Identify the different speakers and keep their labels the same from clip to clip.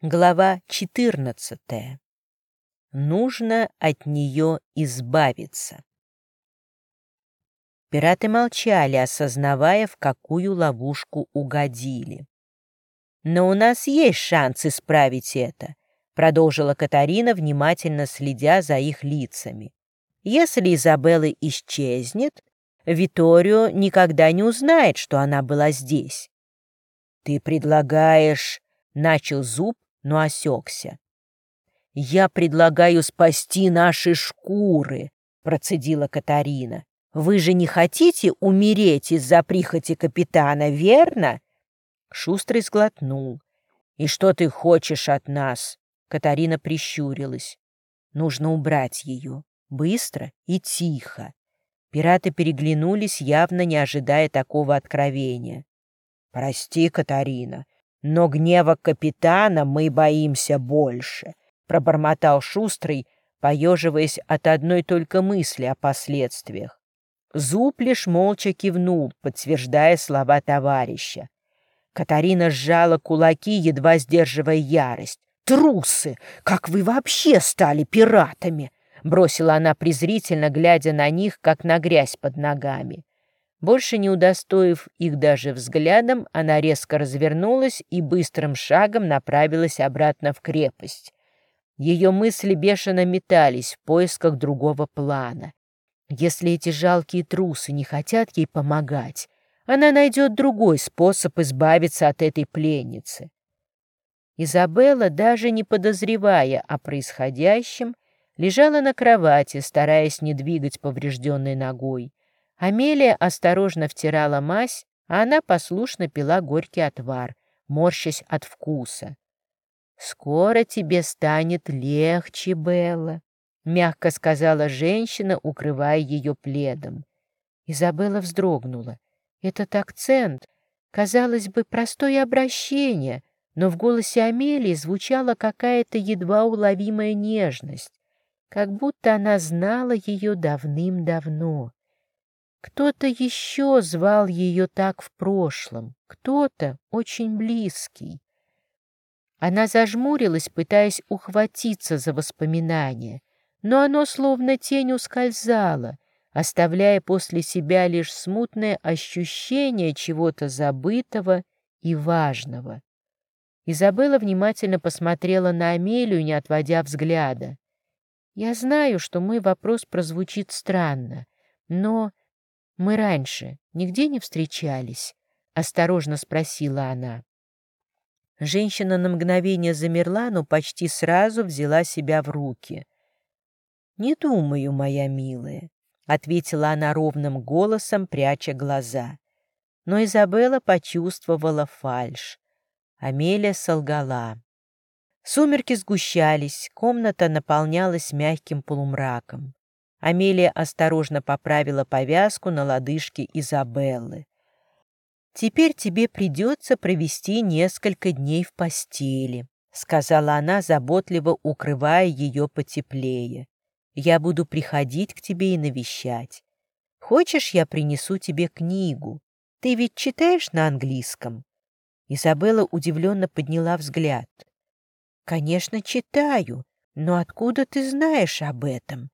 Speaker 1: Глава 14. Нужно от нее избавиться. Пираты молчали, осознавая, в какую ловушку угодили. «Но у нас есть шанс исправить это», — продолжила Катарина, внимательно следя за их лицами. «Если Изабелла исчезнет, Виторио никогда не узнает, что она была здесь». «Ты предлагаешь...» — начал Зуб, но осекся. «Я предлагаю спасти наши шкуры», — процедила Катарина. «Вы же не хотите умереть из-за прихоти капитана, верно?» Шустрый сглотнул. «И что ты хочешь от нас?» Катарина прищурилась. «Нужно убрать ее. Быстро и тихо». Пираты переглянулись, явно не ожидая такого откровения. «Прости, Катарина, но гнева капитана мы боимся больше, пробормотал Шустрый, поеживаясь от одной только мысли о последствиях. Зуб лишь молча кивнул, подтверждая слова товарища. Катарина сжала кулаки, едва сдерживая ярость. «Трусы! Как вы вообще стали пиратами?» Бросила она презрительно, глядя на них, как на грязь под ногами. Больше не удостоив их даже взглядом, она резко развернулась и быстрым шагом направилась обратно в крепость. Ее мысли бешено метались в поисках другого плана. Если эти жалкие трусы не хотят ей помогать, она найдет другой способ избавиться от этой пленницы. Изабелла, даже не подозревая о происходящем, лежала на кровати, стараясь не двигать поврежденной ногой. Амелия осторожно втирала мазь, а она послушно пила горький отвар, морщась от вкуса. «Скоро тебе станет легче, Белла», — мягко сказала женщина, укрывая ее пледом. Изабелла вздрогнула. Этот акцент, казалось бы, простое обращение, но в голосе Амелии звучала какая-то едва уловимая нежность, как будто она знала ее давным-давно. Кто-то еще звал ее так в прошлом, кто-то очень близкий. Она зажмурилась, пытаясь ухватиться за воспоминание, но оно словно тень ускользало, оставляя после себя лишь смутное ощущение чего-то забытого и важного. Изабелла внимательно посмотрела на Амелию, не отводя взгляда. «Я знаю, что мой вопрос прозвучит странно, но «Мы раньше нигде не встречались?» — осторожно спросила она. Женщина на мгновение замерла, но почти сразу взяла себя в руки. «Не думаю, моя милая», — ответила она ровным голосом, пряча глаза. Но Изабелла почувствовала фальшь. Амелия солгала. Сумерки сгущались, комната наполнялась мягким полумраком. Амелия осторожно поправила повязку на лодыжке Изабеллы. «Теперь тебе придется провести несколько дней в постели», — сказала она, заботливо укрывая ее потеплее. «Я буду приходить к тебе и навещать. Хочешь, я принесу тебе книгу? Ты ведь читаешь на английском?» Изабелла удивленно подняла взгляд. «Конечно, читаю, но откуда ты знаешь об этом?»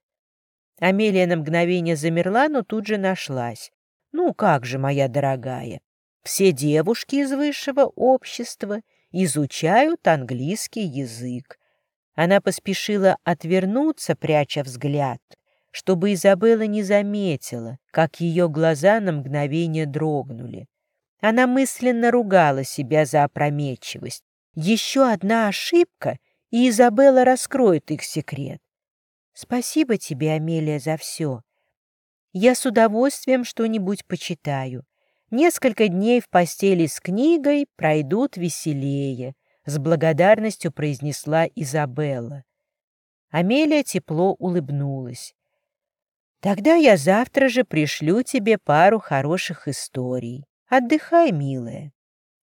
Speaker 1: Амелия на мгновение замерла, но тут же нашлась. «Ну как же, моя дорогая, все девушки из высшего общества изучают английский язык». Она поспешила отвернуться, пряча взгляд, чтобы Изабелла не заметила, как ее глаза на мгновение дрогнули. Она мысленно ругала себя за опрометчивость. Еще одна ошибка, и Изабелла раскроет их секрет. Спасибо тебе, Амелия, за все. Я с удовольствием что-нибудь почитаю. Несколько дней в постели с книгой пройдут веселее, с благодарностью произнесла Изабелла. Амелия тепло улыбнулась. Тогда я завтра же пришлю тебе пару хороших историй. Отдыхай, милая.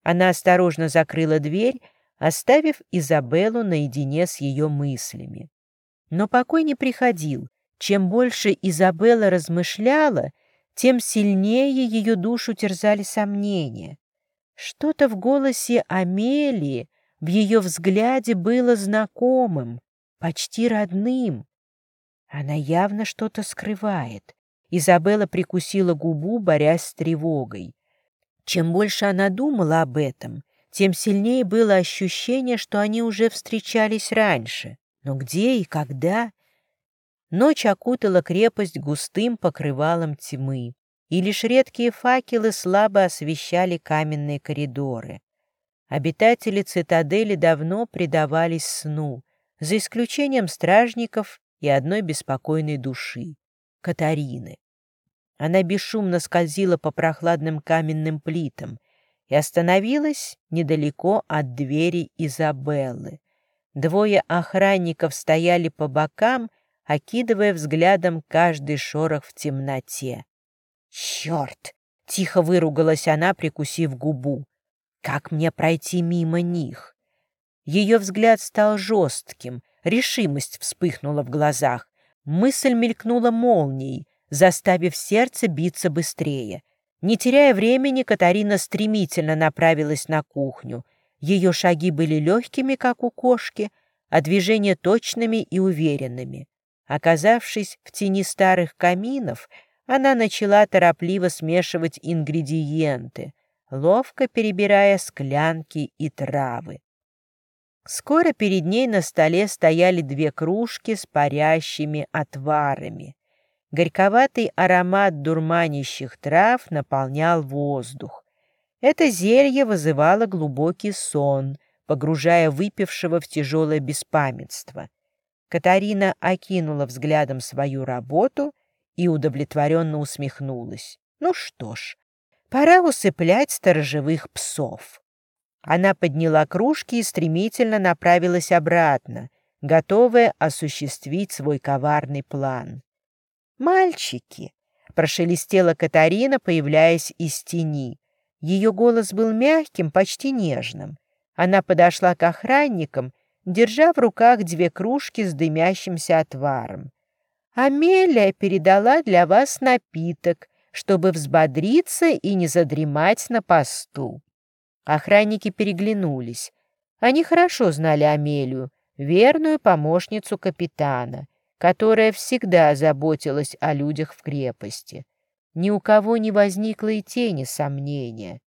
Speaker 1: Она осторожно закрыла дверь, оставив Изабеллу наедине с ее мыслями. Но покой не приходил. Чем больше Изабелла размышляла, тем сильнее ее душу терзали сомнения. Что-то в голосе Амелии в ее взгляде было знакомым, почти родным. Она явно что-то скрывает. Изабелла прикусила губу, борясь с тревогой. Чем больше она думала об этом, тем сильнее было ощущение, что они уже встречались раньше. Но где и когда? Ночь окутала крепость густым покрывалом тьмы, и лишь редкие факелы слабо освещали каменные коридоры. Обитатели цитадели давно предавались сну, за исключением стражников и одной беспокойной души — Катарины. Она бесшумно скользила по прохладным каменным плитам и остановилась недалеко от двери Изабеллы. Двое охранников стояли по бокам, окидывая взглядом каждый шорох в темноте. «Черт!» — тихо выругалась она, прикусив губу. «Как мне пройти мимо них?» Ее взгляд стал жестким, решимость вспыхнула в глазах. Мысль мелькнула молнией, заставив сердце биться быстрее. Не теряя времени, Катарина стремительно направилась на кухню. Ее шаги были легкими, как у кошки, а движения точными и уверенными. Оказавшись в тени старых каминов, она начала торопливо смешивать ингредиенты, ловко перебирая склянки и травы. Скоро перед ней на столе стояли две кружки с парящими отварами. Горьковатый аромат дурманящих трав наполнял воздух. Это зелье вызывало глубокий сон, погружая выпившего в тяжелое беспамятство. Катарина окинула взглядом свою работу и удовлетворенно усмехнулась. Ну что ж, пора усыплять сторожевых псов. Она подняла кружки и стремительно направилась обратно, готовая осуществить свой коварный план. «Мальчики!» — прошелестела Катарина, появляясь из тени. Ее голос был мягким, почти нежным. Она подошла к охранникам, держа в руках две кружки с дымящимся отваром. «Амелия передала для вас напиток, чтобы взбодриться и не задремать на посту». Охранники переглянулись. Они хорошо знали Амелию, верную помощницу капитана которая всегда заботилась о людях в крепости. Ни у кого не возникло и тени сомнения.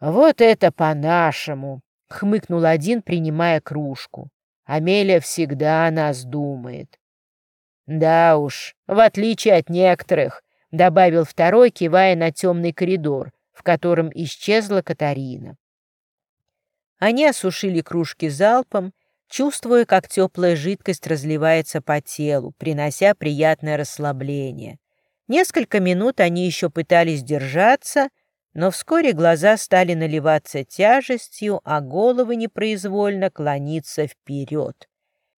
Speaker 1: «Вот это по-нашему!» — хмыкнул один, принимая кружку. «Амелия всегда о нас думает». «Да уж, в отличие от некоторых», — добавил второй, кивая на темный коридор, в котором исчезла Катарина. Они осушили кружки залпом чувствуя, как теплая жидкость разливается по телу, принося приятное расслабление. Несколько минут они еще пытались держаться, но вскоре глаза стали наливаться тяжестью, а головы непроизвольно клониться вперед.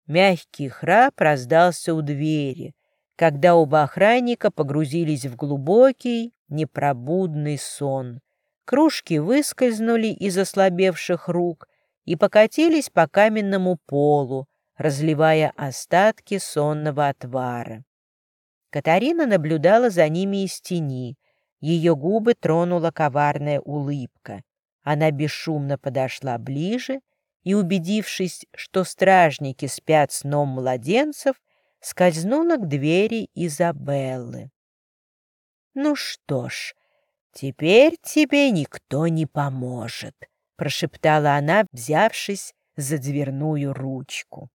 Speaker 1: Мягкий храп раздался у двери, когда оба охранника погрузились в глубокий, непробудный сон. Кружки выскользнули из ослабевших рук — и покатились по каменному полу, разливая остатки сонного отвара. Катарина наблюдала за ними из тени. Ее губы тронула коварная улыбка. Она бесшумно подошла ближе и, убедившись, что стражники спят сном младенцев, скользнула к двери Изабеллы. «Ну что ж, теперь тебе никто не поможет», прошептала она, взявшись за дверную ручку.